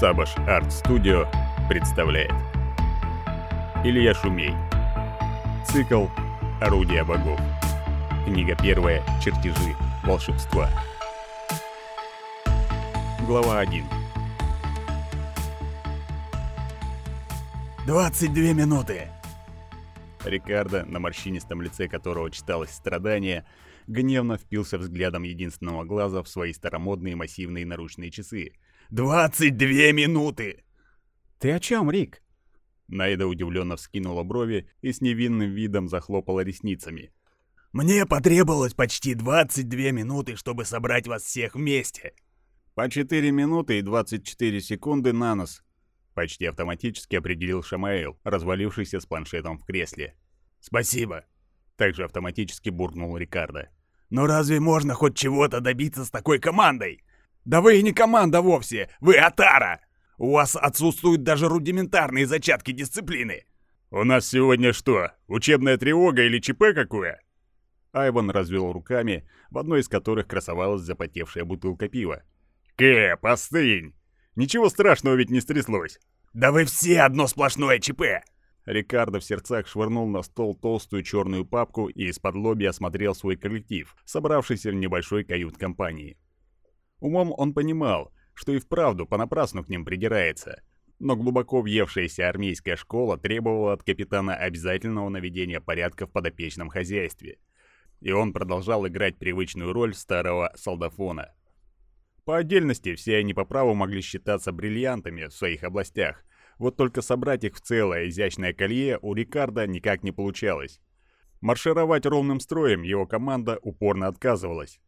Сабаш Арт Студио представляет. Илья Шумей. Цикл «Орудия богов» Книга первая. «Чертежи волшебства» Глава 1 22 минуты!» Рикардо, на морщинистом лице которого читалось страдание, гневно впился взглядом единственного глаза в свои старомодные массивные наручные часы. «22 минуты!» «Ты о чем, Рик?» Найда удивленно вскинула брови и с невинным видом захлопала ресницами. «Мне потребовалось почти 22 минуты, чтобы собрать вас всех вместе!» «По 4 минуты и 24 секунды на нос», — почти автоматически определил Шамаэл, развалившийся с планшетом в кресле. «Спасибо!» — также автоматически буркнул Рикардо. «Но разве можно хоть чего-то добиться с такой командой? Да вы и не команда вовсе, вы Атара! У вас отсутствуют даже рудиментарные зачатки дисциплины!» «У нас сегодня что, учебная тревога или ЧП какое?» Айван развел руками, в одной из которых красовалась запотевшая бутылка пива. «Кэп, остынь! Ничего страшного ведь не стряслось!» «Да вы все одно сплошное ЧП!» Рикардо в сердцах швырнул на стол толстую черную папку и из-под лоби осмотрел свой коллектив, собравшийся в небольшой кают-компании. Умом он понимал, что и вправду понапрасну к ним придирается, но глубоко въевшаяся армейская школа требовала от капитана обязательного наведения порядка в подопечном хозяйстве. И он продолжал играть привычную роль старого солдафона. По отдельности все они по праву могли считаться бриллиантами в своих областях, вот только собрать их в целое изящное колье у Рикардо никак не получалось. Маршировать ровным строем его команда упорно отказывалась.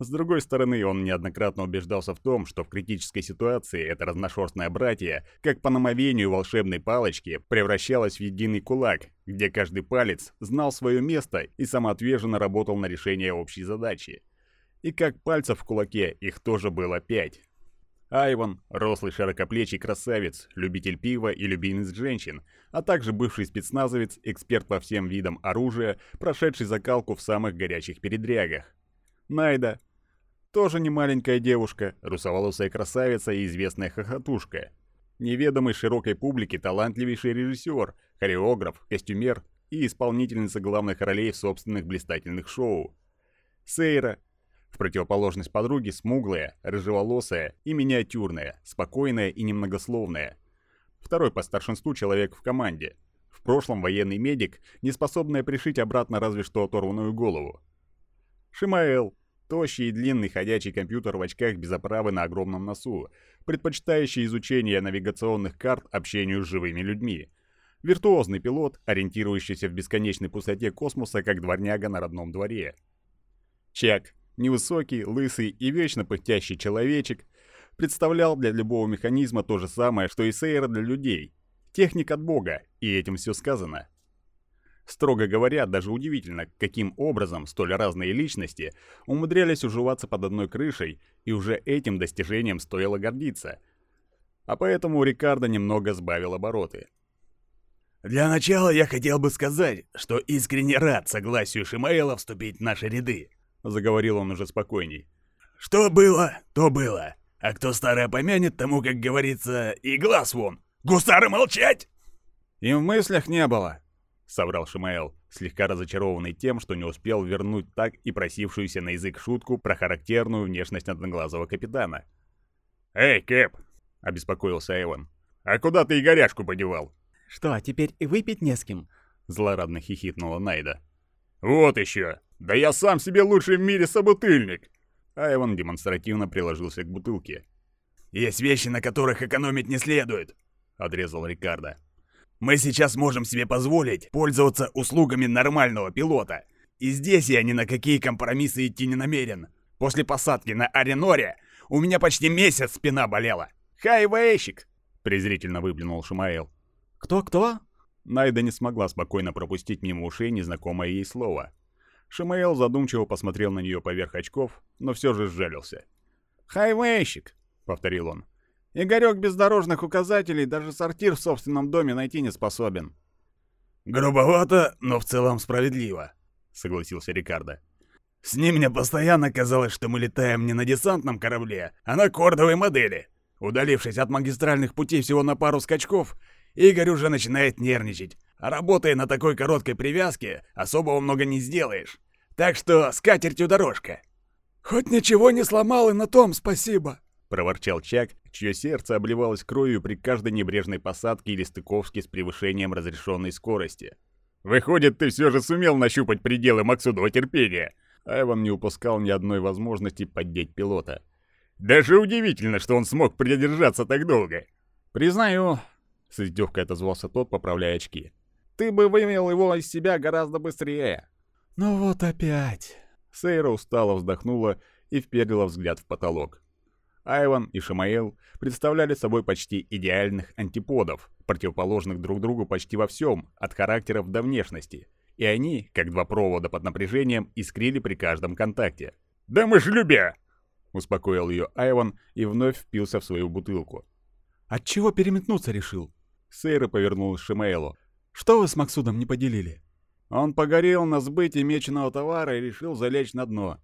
С другой стороны, он неоднократно убеждался в том, что в критической ситуации это разношерстное братье, как по намовению волшебной палочки, превращалось в единый кулак, где каждый палец знал свое место и самоотверженно работал на решение общей задачи. И как пальцев в кулаке, их тоже было пять. Айван, рослый широкоплечий красавец, любитель пива и любимец женщин, а также бывший спецназовец, эксперт по всем видам оружия, прошедший закалку в самых горячих передрягах. Найда. Тоже не маленькая девушка, русоволосая красавица и известная хохотушка. Неведомый широкой публике талантливейший режиссер, хореограф, костюмер и исполнительница главных ролей в собственных блистательных шоу. Сейра. В противоположность подруге смуглая, рыжеволосая и миниатюрная, спокойная и немногословная. Второй по старшинству человек в команде. В прошлом военный медик, не способная пришить обратно разве что оторванную голову. Шимаэл. Тощий и длинный ходячий компьютер в очках без оправы на огромном носу, предпочитающий изучение навигационных карт общению с живыми людьми. Виртуозный пилот, ориентирующийся в бесконечной пустоте космоса, как дворняга на родном дворе. Чек, невысокий, лысый и вечно пыхтящий человечек, представлял для любого механизма то же самое, что и Сейра для людей. Техник от бога, и этим все сказано. Строго говоря, даже удивительно, каким образом столь разные личности умудрялись уживаться под одной крышей, и уже этим достижением стоило гордиться. А поэтому Рикардо немного сбавил обороты. «Для начала я хотел бы сказать, что искренне рад согласию Шимаэла вступить в наши ряды», — заговорил он уже спокойней. «Что было, то было. А кто старое помянет, тому, как говорится, и глаз вон. Гусары молчать!» «И в мыслях не было», — соврал Шимаэл, слегка разочарованный тем, что не успел вернуть так и просившуюся на язык шутку про характерную внешность одноглазого капитана. «Эй, Кэп!» — обеспокоился Эван. «А куда ты Игоряшку подевал?» «Что, теперь и выпить не с кем?» — злорадно хихикнула Найда. «Вот еще! Да я сам себе лучший в мире собутыльник!» Айван демонстративно приложился к бутылке. «Есть вещи, на которых экономить не следует!» — отрезал Рикардо. Мы сейчас можем себе позволить пользоваться услугами нормального пилота. И здесь я ни на какие компромиссы идти не намерен. После посадки на Ареноре у меня почти месяц спина болела. Хайвейщик!» презрительно выплюнул Шимаэл. «Кто-кто?» Найда не смогла спокойно пропустить мимо ушей незнакомое ей слово. Шимаэл задумчиво посмотрел на нее поверх очков, но все же сжалился. «Хайвейщик!» — повторил он. Игорек без дорожных указателей даже сортир в собственном доме найти не способен. «Грубовато, но в целом справедливо», — согласился Рикардо. «С ним мне постоянно казалось, что мы летаем не на десантном корабле, а на кордовой модели. Удалившись от магистральных путей всего на пару скачков, Игорь уже начинает нервничать. А работая на такой короткой привязке, особого много не сделаешь. Так что с катертью дорожка. «Хоть ничего не сломал, и на том спасибо!» — проворчал Чак, чье сердце обливалось кровью при каждой небрежной посадке или стыковке с превышением разрешенной скорости. «Выходит, ты все же сумел нащупать пределы Максудова терпения!» Айван не упускал ни одной возможности поддеть пилота. «Даже удивительно, что он смог продержаться так долго!» «Признаю», — с издевкой отозвался тот, поправляя очки. «Ты бы вывел его из себя гораздо быстрее!» «Ну вот опять!» Сейра устало вздохнула и вперила взгляд в потолок. Айван и Шамаэл представляли собой почти идеальных антиподов, противоположных друг другу почти во всем, от характеров до внешности. И они, как два провода под напряжением, искрили при каждом контакте. «Да мы ж любя!» — успокоил ее Айван и вновь впился в свою бутылку. «Отчего переметнуться решил?» Сейра повернулась к Шамаэлу. «Что вы с Максудом не поделили?» Он погорел на сбытии меченого товара и решил залечь на дно.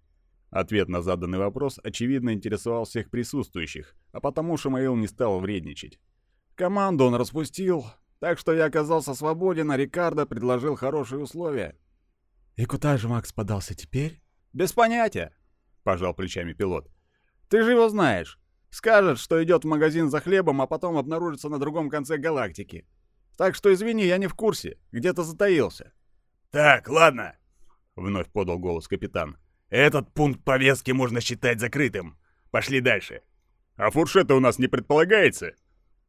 Ответ на заданный вопрос, очевидно, интересовал всех присутствующих, а потому Шамаил не стал вредничать. Команду он распустил, так что я оказался свободен, а Рикардо предложил хорошие условия. «И куда же Макс подался теперь?» «Без понятия», — пожал плечами пилот. «Ты же его знаешь. Скажет, что идет в магазин за хлебом, а потом обнаружится на другом конце галактики. Так что извини, я не в курсе. Где-то затаился». «Так, ладно», — вновь подал голос капитан. «Этот пункт повестки можно считать закрытым. Пошли дальше». «А фуршета у нас не предполагается?»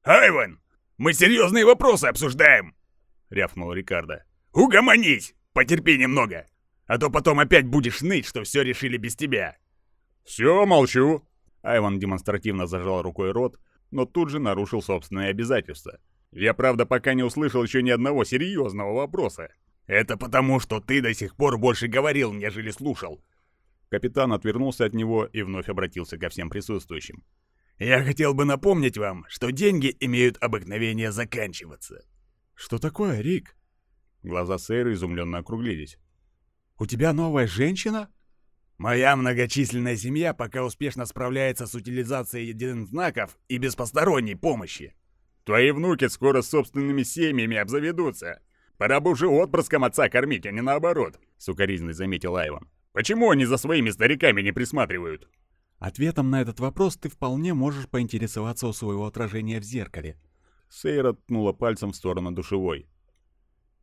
«Айван, мы серьезные вопросы обсуждаем!» — рявкнул Рикардо. «Угомонись! Потерпи немного, а то потом опять будешь ныть, что все решили без тебя!» «Все, молчу!» Айван демонстративно зажал рукой рот, но тут же нарушил собственные обязательства. «Я, правда, пока не услышал еще ни одного серьезного вопроса. «Это потому, что ты до сих пор больше говорил, нежели слушал». Капитан отвернулся от него и вновь обратился ко всем присутствующим. «Я хотел бы напомнить вам, что деньги имеют обыкновение заканчиваться». «Что такое, Рик?» Глаза Сейры изумленно округлились. «У тебя новая женщина?» «Моя многочисленная семья пока успешно справляется с утилизацией единых знаков и без посторонней помощи». «Твои внуки скоро с собственными семьями обзаведутся», Пора бы уже отпрыском отца кормить, а не наоборот», — сукоризной заметил Айван. «Почему они за своими стариками не присматривают?» Ответом на этот вопрос ты вполне можешь поинтересоваться у своего отражения в зеркале. Сейра ткнула пальцем в сторону душевой.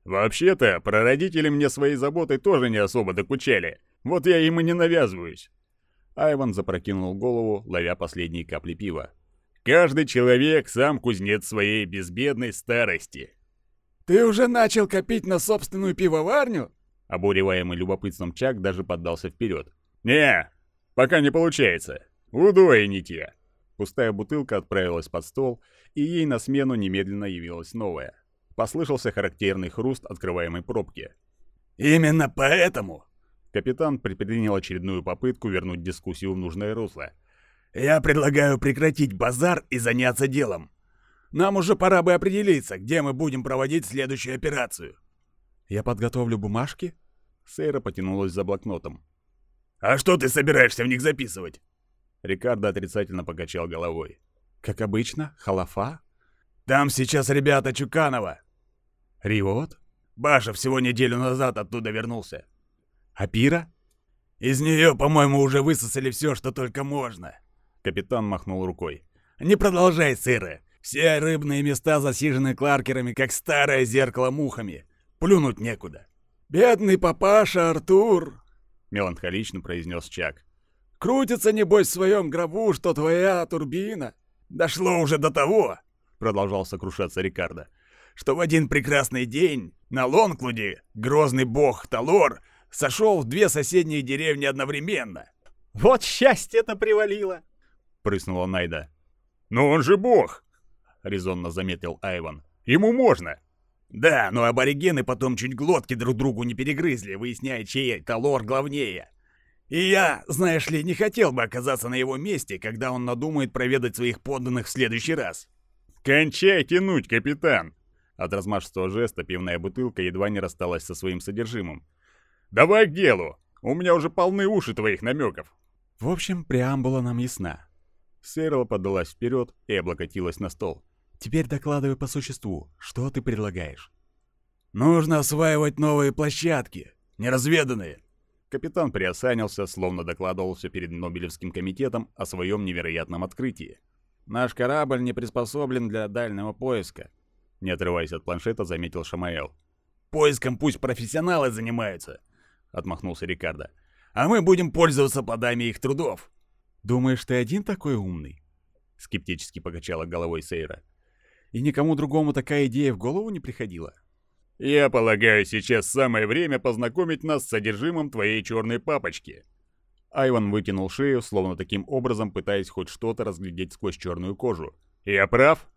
«Вообще-то, прародители мне своей заботой тоже не особо докучали. Вот я им и не навязываюсь». Айван запрокинул голову, ловя последние капли пива. «Каждый человек сам кузнец своей безбедной старости». «Ты уже начал копить на собственную пивоварню?» Обуреваемый любопытством Чак даже поддался вперед. «Не, пока не получается. Удвоените!» Пустая бутылка отправилась под стол, и ей на смену немедленно явилась новая. Послышался характерный хруст открываемой пробки. «Именно поэтому!» Капитан предпринял очередную попытку вернуть дискуссию в нужное русло. «Я предлагаю прекратить базар и заняться делом. Нам уже пора бы определиться, где мы будем проводить следующую операцию. Я подготовлю бумажки? Сейра потянулась за блокнотом. А что ты собираешься в них записывать? Рикардо отрицательно покачал головой. Как обычно, халафа? Там сейчас ребята Чуканова. Риот? Баша всего неделю назад оттуда вернулся. А Пира? Из нее, по-моему, уже высосали все, что только можно. Капитан махнул рукой. Не продолжай, сыры. Все рыбные места засижены кларкерами, как старое зеркало мухами. Плюнуть некуда. «Бедный папаша Артур!» — меланхолично произнес Чак. «Крутится, небось, в своем гробу, что твоя турбина!» «Дошло уже до того!» — продолжал сокрушаться Рикардо. «Что в один прекрасный день на Лонклуде грозный бог Талор сошел в две соседние деревни одновременно!» «Вот счастье-то привалило!» — прыснула Найда. «Но он же бог!» — резонно заметил Айван. «Ему можно!» «Да, но аборигены потом чуть глотки друг другу не перегрызли, выясняя, чей Талор главнее. И я, знаешь ли, не хотел бы оказаться на его месте, когда он надумает проведать своих подданных в следующий раз». «Кончай тянуть, капитан!» От размашистого жеста пивная бутылка едва не рассталась со своим содержимым. «Давай к делу! У меня уже полны уши твоих намеков!» В общем, преамбула нам ясна. Сейрла подалась вперед и облокотилась на стол. Теперь докладывай по существу. Что ты предлагаешь? Нужно осваивать новые площадки, неразведанные. Капитан приосанился, словно докладывался перед Нобелевским комитетом о своем невероятном открытии. Наш корабль не приспособлен для дальнего поиска. Не отрываясь от планшета, заметил Шамаэл. Поиском пусть профессионалы занимаются, отмахнулся Рикардо. А мы будем пользоваться плодами их трудов. Думаешь, ты один такой умный? Скептически покачала головой Сейра. И никому другому такая идея в голову не приходила? Я полагаю, сейчас самое время познакомить нас с содержимым твоей черной папочки. Айван вытянул шею, словно таким образом пытаясь хоть что-то разглядеть сквозь черную кожу. Я прав?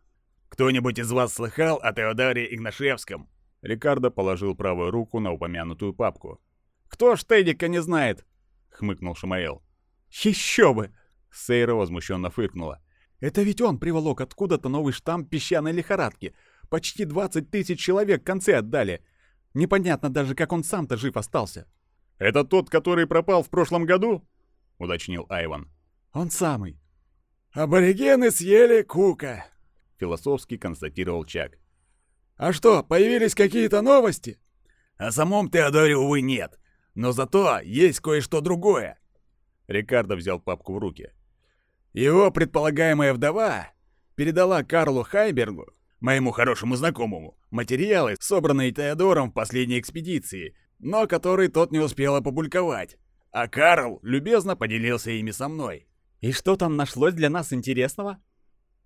Кто-нибудь из вас слыхал о Теодоре Игнашевском? Рикардо положил правую руку на упомянутую папку. «Кто ж Тедика не знает?» — хмыкнул Шамаэл. «Еще бы!» — Сейра возмущенно фыркнула. «Это ведь он приволок откуда-то новый штамм песчаной лихорадки. Почти 20 тысяч человек концы отдали. Непонятно даже, как он сам-то жив остался». «Это тот, который пропал в прошлом году?» — уточнил Айван. «Он самый». «Аборигены съели Кука», — философски констатировал Чак. «А что, появились какие-то новости?» «О самом Теодоре, увы, нет. Но зато есть кое-что другое». Рикардо взял папку в руки. «Его предполагаемая вдова передала Карлу Хайбергу, моему хорошему знакомому, материалы, собранные Теодором в последней экспедиции, но которые тот не успел опубликовать. А Карл любезно поделился ими со мной». «И что там нашлось для нас интересного?»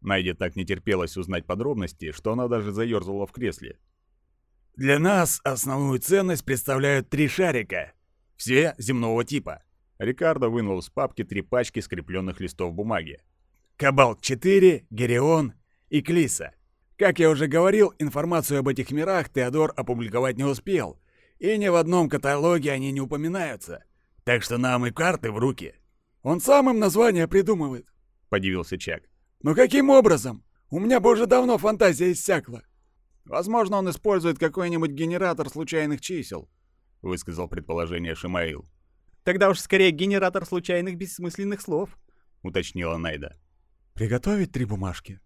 Найде так не терпелось узнать подробности, что она даже заерзала в кресле. «Для нас основную ценность представляют три шарика. Все земного типа». Рикардо вынул из папки три пачки скрепленных листов бумаги. «Кабалт-4, Герион и Клиса. Как я уже говорил, информацию об этих мирах Теодор опубликовать не успел, и ни в одном каталоге они не упоминаются. Так что нам и карты в руки. Он сам им название придумывает», — подивился Чак. «Но каким образом? У меня бы уже давно фантазия иссякла». «Возможно, он использует какой-нибудь генератор случайных чисел», — высказал предположение Шимаил. «Тогда уж скорее генератор случайных бессмысленных слов», — уточнила Найда. «Приготовить три бумажки?»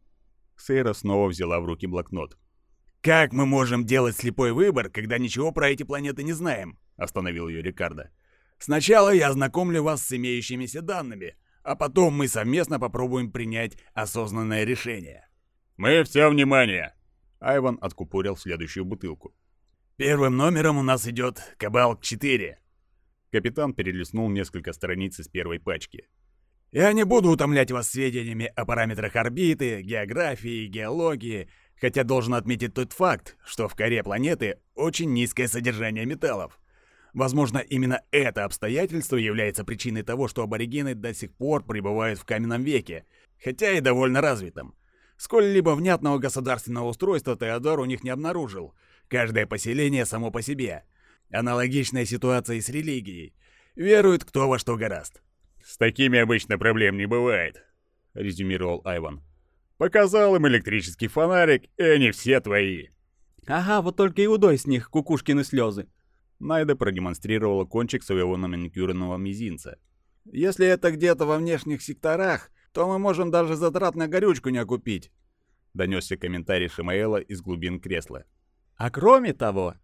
Сейра снова взяла в руки блокнот. «Как мы можем делать слепой выбор, когда ничего про эти планеты не знаем?» — остановил ее Рикардо. «Сначала я ознакомлю вас с имеющимися данными, а потом мы совместно попробуем принять осознанное решение». «Мы все внимание!» Айван откупорил следующую бутылку. «Первым номером у нас идет Кабал-4». Капитан перелистнул несколько страниц из первой пачки. «Я не буду утомлять вас сведениями о параметрах орбиты, географии, геологии, хотя должен отметить тот факт, что в коре планеты очень низкое содержание металлов. Возможно, именно это обстоятельство является причиной того, что аборигены до сих пор пребывают в каменном веке, хотя и довольно развитом. Сколь-либо внятного государственного устройства Теодор у них не обнаружил. Каждое поселение само по себе. Аналогичная ситуация и с религией. Верует кто во что гораст. «С такими обычно проблем не бывает», — резюмировал Айван. «Показал им электрический фонарик, и они все твои». «Ага, вот только и удой с них кукушкины слезы», Найда продемонстрировала кончик своего наманикюренного мизинца. «Если это где-то во внешних секторах, то мы можем даже затрат на горючку не окупить», — донесся комментарий Шимаэла из глубин кресла. «А кроме того...»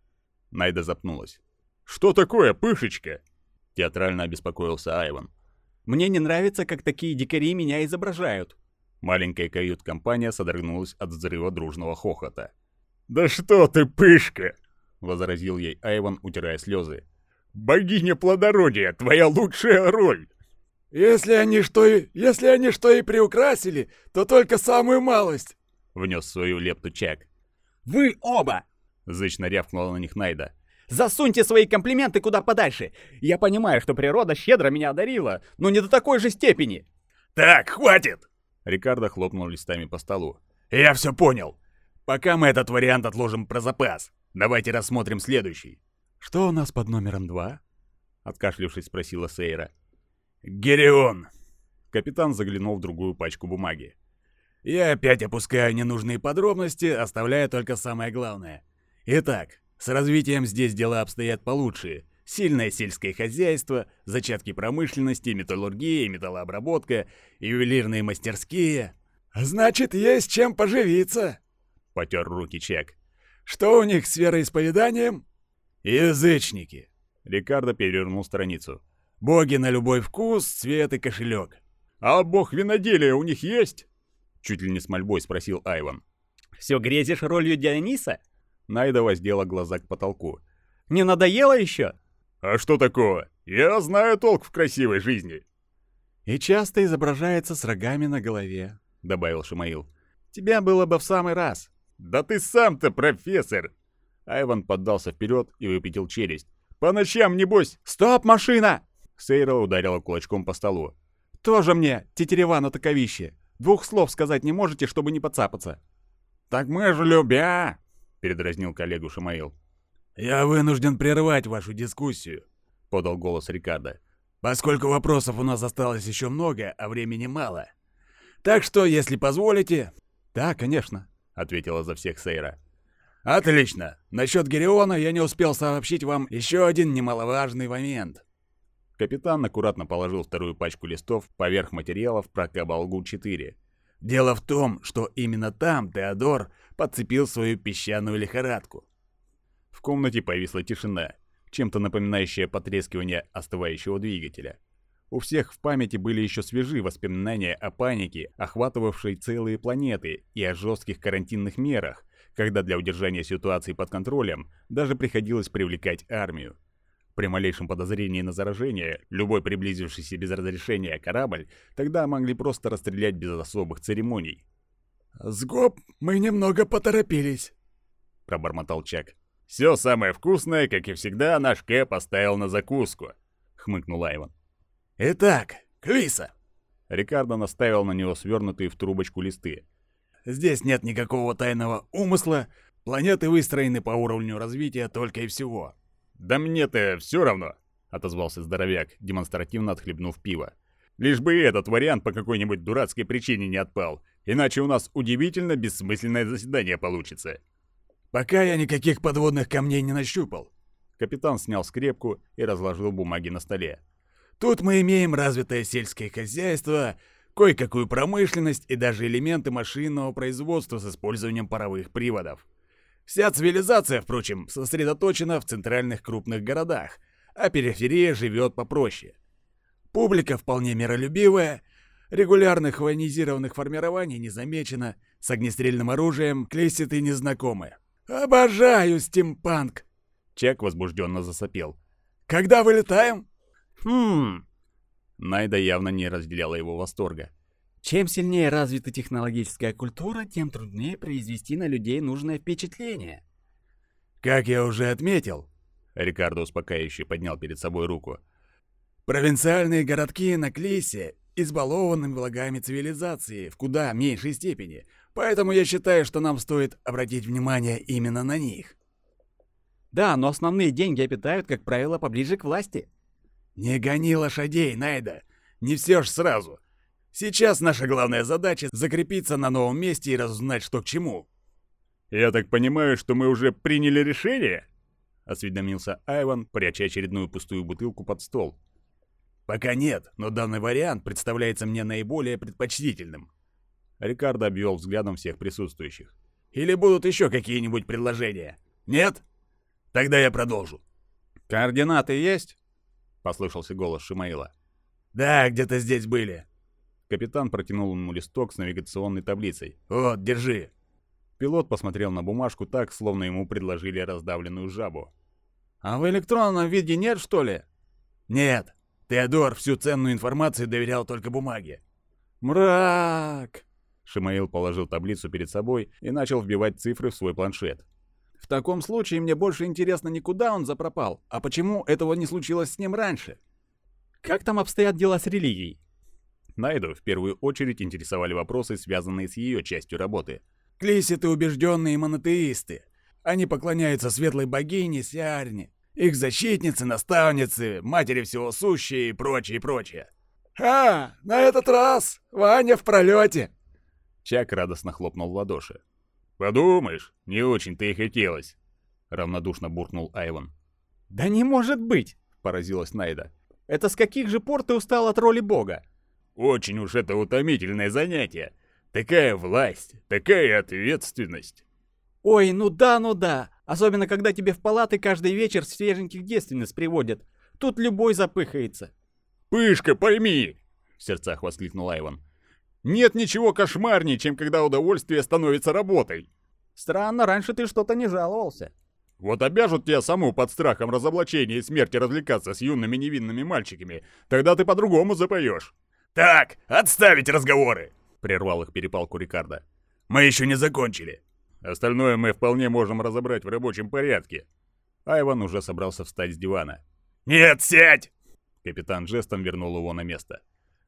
Найда запнулась. «Что такое пышечка?» — театрально обеспокоился Айван. «Мне не нравится, как такие дикари меня изображают». Маленькая кают-компания содрогнулась от взрыва дружного хохота. «Да что ты, пышка!» — возразил ей Айван, утирая слезы. «Богиня плодородия, твоя лучшая роль!» «Если они что и... если они что и приукрасили, то только самую малость!» — внес свою лепту Чак. «Вы оба!» — зычно рявкнула на них Найда. «Засуньте свои комплименты куда подальше! Я понимаю, что природа щедро меня одарила, но не до такой же степени!» «Так, хватит!» Рикардо хлопнул листами по столу. «Я все понял. Пока мы этот вариант отложим про запас. Давайте рассмотрим следующий. Что у нас под номером два? Откашлившись, спросила Сейра. Герион. Капитан заглянул в другую пачку бумаги. Я опять опускаю ненужные подробности, оставляя только самое главное. Итак, с развитием здесь дела обстоят получше. сильное сельское хозяйство, зачатки промышленности, металлургия, металлообработка, ювелирные мастерские. «Значит, есть чем поживиться!» — потер руки Чек. «Что у них с вероисповеданием?» «Язычники!» — Рикардо перевернул страницу. «Боги на любой вкус, цвет и кошелек». «А бог виноделия у них есть?» Чуть ли не с мольбой спросил Айван. «Все грезишь ролью Диониса?» Найда воздела глаза к потолку. «Не надоело еще?» «А что такого? Я знаю толк в красивой жизни!» «И часто изображается с рогами на голове», — добавил Шимаил. «Тебя было бы в самый раз». «Да ты сам-то профессор!» Айван поддался вперед и выпятил челюсть. «По ночам, небось!» «Стоп, машина!» Сейра ударила кулачком по столу. «Тоже мне, тетерева на таковище! Двух слов сказать не можете, чтобы не подцапаться!» «Так мы же любя!» — передразнил коллегу Шамаил. «Я вынужден прервать вашу дискуссию», — подал голос Рикардо. «Поскольку вопросов у нас осталось еще много, а времени мало. Так что, если позволите...» «Да, конечно», — ответила за всех Сейра. «Отлично. Насчет Гериона я не успел сообщить вам еще один немаловажный момент». Капитан аккуратно положил вторую пачку листов поверх материалов про Кабалгу-4. «Дело в том, что именно там Теодор подцепил свою песчаную лихорадку. В комнате повисла тишина, чем-то напоминающая потрескивание остывающего двигателя. У всех в памяти были еще свежи воспоминания о панике, охватывавшей целые планеты, и о жестких карантинных мерах, когда для удержания ситуации под контролем даже приходилось привлекать армию. При малейшем подозрении на заражение, любой приблизившийся без разрешения корабль тогда могли просто расстрелять без особых церемоний. «Сгоб, мы немного поторопились», — пробормотал Чак. «Все самое вкусное, как и всегда, наш Кэп оставил на закуску», — хмыкнул Айван. «Итак, Клиса!» Рикардо наставил на него свернутые в трубочку листы. «Здесь нет никакого тайного умысла. Планеты выстроены по уровню развития только и всего». «Да мне-то все равно», — отозвался здоровяк, демонстративно отхлебнув пиво. «Лишь бы этот вариант по какой-нибудь дурацкой причине не отпал, иначе у нас удивительно бессмысленное заседание получится». «Пока я никаких подводных камней не нащупал». Капитан снял скрепку и разложил бумаги на столе. «Тут мы имеем развитое сельское хозяйство, кое-какую промышленность и даже элементы машинного производства с использованием паровых приводов. Вся цивилизация, впрочем, сосредоточена в центральных крупных городах, а периферия живет попроще. Публика вполне миролюбивая, регулярных военизированных формирований не замечено, с огнестрельным оружием клесситы незнакомые. «Обожаю стимпанк!» Чек возбужденно засопел. «Когда вылетаем?» «Хм...» Найда явно не разделяла его восторга. Чем сильнее развита технологическая культура, тем труднее произвести на людей нужное впечатление. «Как я уже отметил», — Рикардо успокаивающе поднял перед собой руку, «провинциальные городки на Клисе избалованы благами цивилизации в куда меньшей степени, Поэтому я считаю, что нам стоит обратить внимание именно на них. Да, но основные деньги обитают, как правило, поближе к власти. Не гони лошадей, Найда. Не все ж сразу. Сейчас наша главная задача — закрепиться на новом месте и разузнать, что к чему. «Я так понимаю, что мы уже приняли решение?» — осведомился Айван, пряча очередную пустую бутылку под стол. «Пока нет, но данный вариант представляется мне наиболее предпочтительным. Рикардо обвел взглядом всех присутствующих. «Или будут еще какие-нибудь предложения? Нет? Тогда я продолжу». «Координаты есть?» — послышался голос Шимаила. «Да, где-то здесь были». Капитан протянул ему листок с навигационной таблицей. «Вот, держи». Пилот посмотрел на бумажку так, словно ему предложили раздавленную жабу. «А в электронном виде нет, что ли?» «Нет. Теодор всю ценную информацию доверял только бумаге». «Мрак!» Шимаил положил таблицу перед собой и начал вбивать цифры в свой планшет. «В таком случае мне больше интересно не куда он запропал, а почему этого не случилось с ним раньше?» «Как там обстоят дела с религией?» Найду в первую очередь интересовали вопросы, связанные с ее частью работы. «Клиситы убежденные монотеисты. Они поклоняются светлой богине Сиарне, их защитницы, наставницы, матери всего сущие и прочее, прочее. «А, на этот раз Ваня в пролете!» Чак радостно хлопнул в ладоши. «Подумаешь, не очень-то и хотелось», — равнодушно буркнул Айван. «Да не может быть!» — поразилась Найда. «Это с каких же пор ты устал от роли бога?» «Очень уж это утомительное занятие. Такая власть, такая ответственность». «Ой, ну да, ну да. Особенно, когда тебе в палаты каждый вечер свеженьких девственниц приводят. Тут любой запыхается». «Пышка, пойми!» — в сердцах воскликнул Айван. «Нет ничего кошмарнее, чем когда удовольствие становится работой». «Странно, раньше ты что-то не жаловался». Вот обяжут тебя саму под страхом разоблачения и смерти развлекаться с юными невинными мальчиками, тогда ты по-другому запоешь. «Так, отставить разговоры!» — прервал их перепалку Рикардо. «Мы еще не закончили. Остальное мы вполне можем разобрать в рабочем порядке». Айван уже собрался встать с дивана. «Нет, сядь!» Капитан жестом вернул его на место.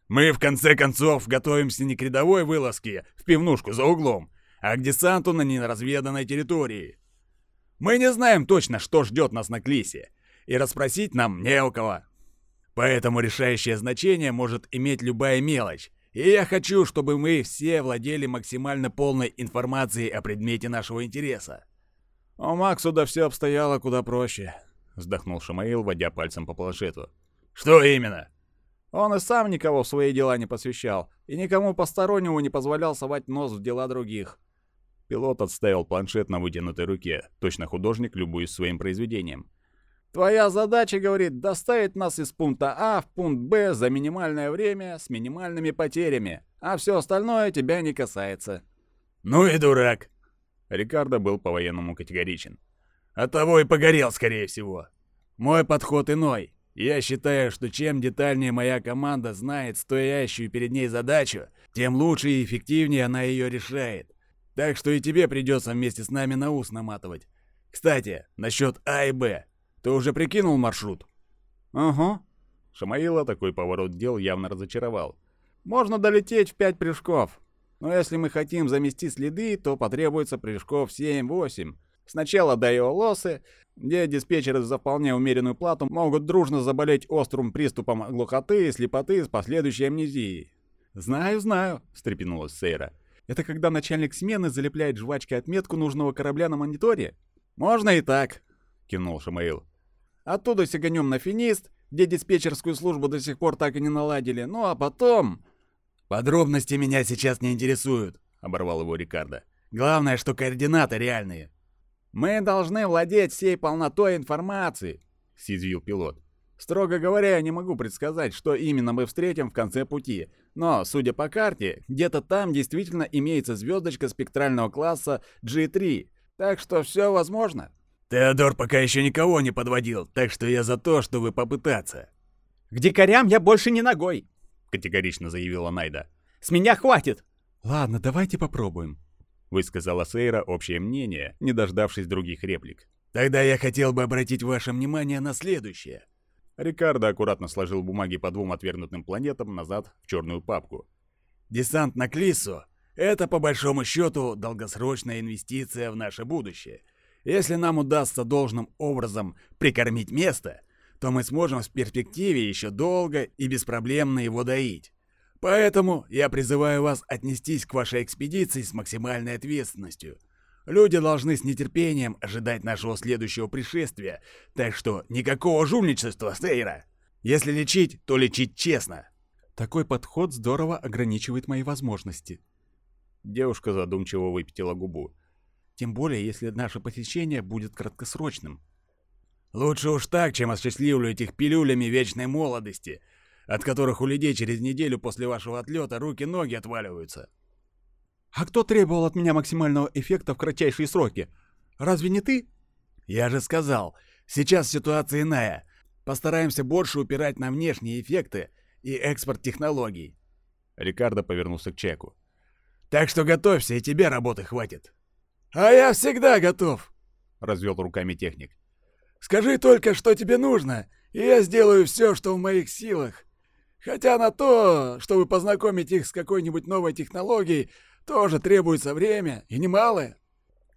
«Мы, в конце концов, готовимся не к рядовой вылазке в пивнушку за углом, а к десанту на неразведанной территории. Мы не знаем точно, что ждет нас на Клисе, и расспросить нам не у кого. Поэтому решающее значение может иметь любая мелочь, и я хочу, чтобы мы все владели максимально полной информацией о предмете нашего интереса. У Максу да все обстояло куда проще, вздохнул Шамаил, водя пальцем по планшету. Что именно? Он и сам никого в свои дела не посвящал, и никому постороннему не позволял совать нос в дела других. Пилот отставил планшет на вытянутой руке, точно художник, любуясь своим произведением. «Твоя задача, — говорит, — доставить нас из пункта А в пункт Б за минимальное время с минимальными потерями, а все остальное тебя не касается». «Ну и дурак!» Рикардо был по-военному категоричен. «Оттого и погорел, скорее всего. Мой подход иной. Я считаю, что чем детальнее моя команда знает стоящую перед ней задачу, тем лучше и эффективнее она ее решает. Так что и тебе придется вместе с нами на ус наматывать. Кстати, насчет А и Б. Ты уже прикинул маршрут? Ага. Шамаила такой поворот дел явно разочаровал. Можно долететь в пять прыжков. Но если мы хотим замести следы, то потребуется прыжков 7-8. Сначала до Иолосы, где диспетчеры за вполне умеренную плату могут дружно заболеть острым приступом глухоты и слепоты с последующей амнезией. «Знаю, знаю», — встрепенулась Сейра. Это когда начальник смены залепляет жвачкой отметку нужного корабля на мониторе? Можно и так, кивнул Шамаил. Оттуда сиганем на Финист, где диспетчерскую службу до сих пор так и не наладили. Ну а потом... Подробности меня сейчас не интересуют, оборвал его Рикардо. Главное, что координаты реальные. Мы должны владеть всей полнотой информации, съязвил пилот. Строго говоря, я не могу предсказать, что именно мы встретим в конце пути, но, судя по карте, где-то там действительно имеется звездочка спектрального класса G3, так что все возможно. Теодор пока еще никого не подводил, так что я за то, чтобы попытаться. К дикарям я больше не ногой, категорично заявила Найда. С меня хватит. Ладно, давайте попробуем, высказала Сейра общее мнение, не дождавшись других реплик. Тогда я хотел бы обратить ваше внимание на следующее. Рикардо аккуратно сложил бумаги по двум отвергнутым планетам назад в черную папку. «Десант на Клиссу — это, по большому счету, долгосрочная инвестиция в наше будущее. Если нам удастся должным образом прикормить место, то мы сможем в перспективе еще долго и беспроблемно его доить. Поэтому я призываю вас отнестись к вашей экспедиции с максимальной ответственностью. Люди должны с нетерпением ожидать нашего следующего пришествия, так что никакого жульничества, Сейра. Если лечить, то лечить честно. Такой подход здорово ограничивает мои возможности. Девушка задумчиво выпятила губу. Тем более, если наше посещение будет краткосрочным. Лучше уж так, чем осчастливлю этих пилюлями вечной молодости, от которых у людей через неделю после вашего отлета руки-ноги отваливаются. А кто требовал от меня максимального эффекта в кратчайшие сроки? Разве не ты? Я же сказал, сейчас ситуация иная. Постараемся больше упирать на внешние эффекты и экспорт технологий. Рикардо повернулся к Чеку. Так что готовься, и тебе работы хватит. А я всегда готов, развел руками техник. Скажи только, что тебе нужно, и я сделаю все, что в моих силах. Хотя на то, чтобы познакомить их с какой-нибудь новой технологией, тоже требуется время, и немалое.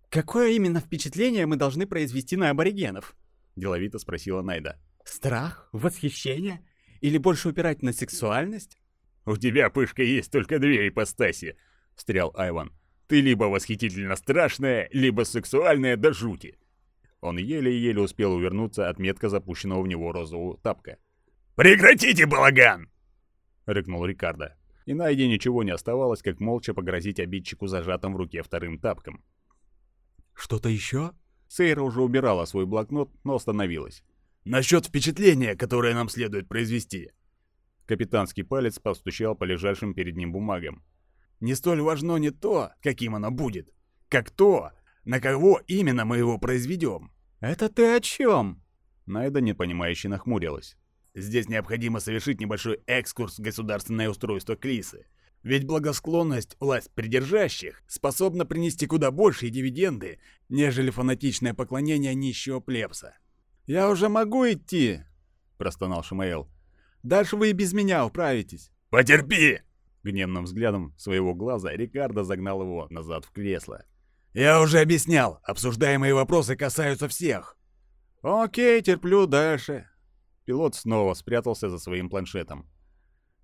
Какое именно впечатление мы должны произвести на аборигенов? Деловито спросила Найда. Страх? Восхищение? Или больше упирать на сексуальность? У тебя, Пышка, есть только две ипостаси, встрял Айван. Ты либо восхитительно страшная, либо сексуальная до жути. Он еле-еле успел увернуться от метко запущенного в него розового тапка. «Прекратите балаган!» — рыкнул Рикардо. И Найде ничего не оставалось, как молча погрозить обидчику зажатым в руке вторым тапком. «Что-то еще?» Сейра уже убирала свой блокнот, но остановилась. «Насчет впечатления, которое нам следует произвести». Капитанский палец постучал по лежащим перед ним бумагам. «Не столь важно не то, каким оно будет, как то, на кого именно мы его произведем». «Это ты о чем?» Найда непонимающе нахмурилась. Здесь необходимо совершить небольшой экскурс в государственное устройство Клисы. Ведь благосклонность власть придержащих способна принести куда большие дивиденды, нежели фанатичное поклонение нищего плебса. «Я уже могу идти!» – простонал Шимаэл. «Дальше вы и без меня управитесь!» «Потерпи!» Гневным взглядом своего глаза Рикардо загнал его назад в кресло. «Я уже объяснял, обсуждаемые вопросы касаются всех!» «Окей, терплю дальше!» Пилот снова спрятался за своим планшетом.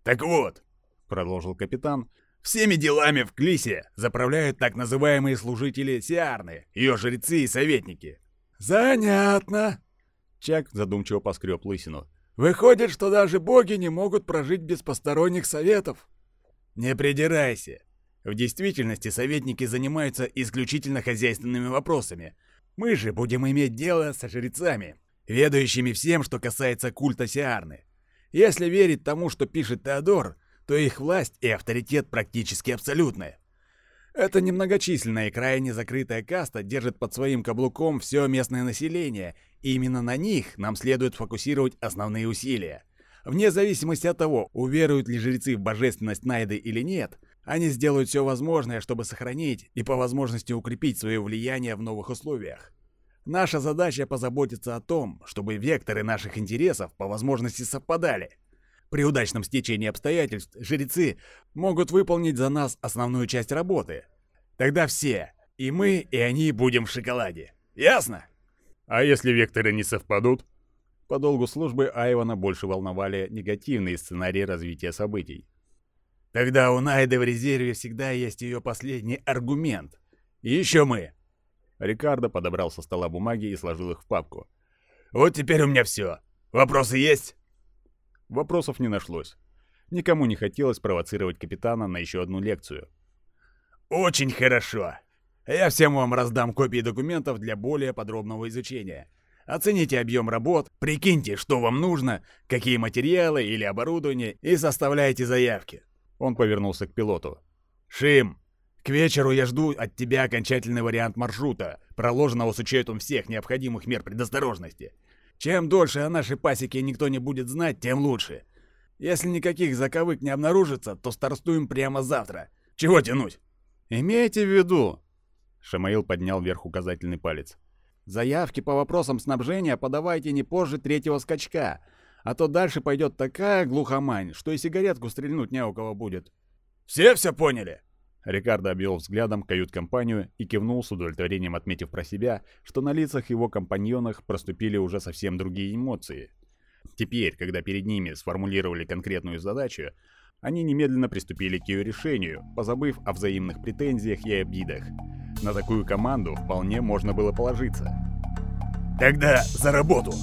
«Так вот», — продолжил капитан, — «всеми делами в Клисе заправляют так называемые служители Сиарны, ее жрецы и советники». «Занятно», — Чак задумчиво поскреб лысину. «Выходит, что даже боги не могут прожить без посторонних советов». «Не придирайся. В действительности советники занимаются исключительно хозяйственными вопросами. Мы же будем иметь дело со жрецами, ведающими всем, что касается культа Сиарны. Если верить тому, что пишет Теодор, то их власть и авторитет практически абсолютны. Эта немногочисленная и крайне закрытая каста держит под своим каблуком все местное население, и именно на них нам следует фокусировать основные усилия. Вне зависимости от того, уверуют ли жрецы в божественность Найды или нет, они сделают все возможное, чтобы сохранить и по возможности укрепить свое влияние в новых условиях. Наша задача позаботиться о том, чтобы векторы наших интересов по возможности совпадали. При удачном стечении обстоятельств жрецы могут выполнить за нас основную часть работы. Тогда все, и мы, и они будем в шоколаде. Ясно? А если векторы не совпадут? По долгу службы Айвана больше волновали негативные сценарии развития событий. Тогда у Найды в резерве всегда есть ее последний аргумент. И еще мы. Рикардо подобрал со стола бумаги и сложил их в папку. «Вот теперь у меня все. Вопросы есть?» Вопросов не нашлось. Никому не хотелось провоцировать капитана на еще одну лекцию. «Очень хорошо. Я всем вам раздам копии документов для более подробного изучения. Оцените объем работ, прикиньте, что вам нужно, какие материалы или оборудование, и составляйте заявки». Он повернулся к пилоту. «Шим, к вечеру я жду от тебя окончательный вариант маршрута, проложенного с учетом всех необходимых мер предосторожности. Чем дольше о нашей пасеке никто не будет знать, тем лучше. Если никаких заковык не обнаружится, то стартуем прямо завтра. Чего тянуть? Имейте в виду. Шамаил поднял вверх указательный палец. Заявки по вопросам снабжения подавайте не позже третьего скачка, а то дальше пойдет такая глухомань, что и сигаретку стрельнуть не у кого будет. Все все поняли? Рикардо обвел взглядом кают-компанию и кивнул с удовлетворением, отметив про себя, что на лицах его компаньонах проступили уже совсем другие эмоции. Теперь, когда перед ними сформулировали конкретную задачу, они немедленно приступили к ее решению, позабыв о взаимных претензиях и обидах. На такую команду вполне можно было положиться. «Тогда за работу!»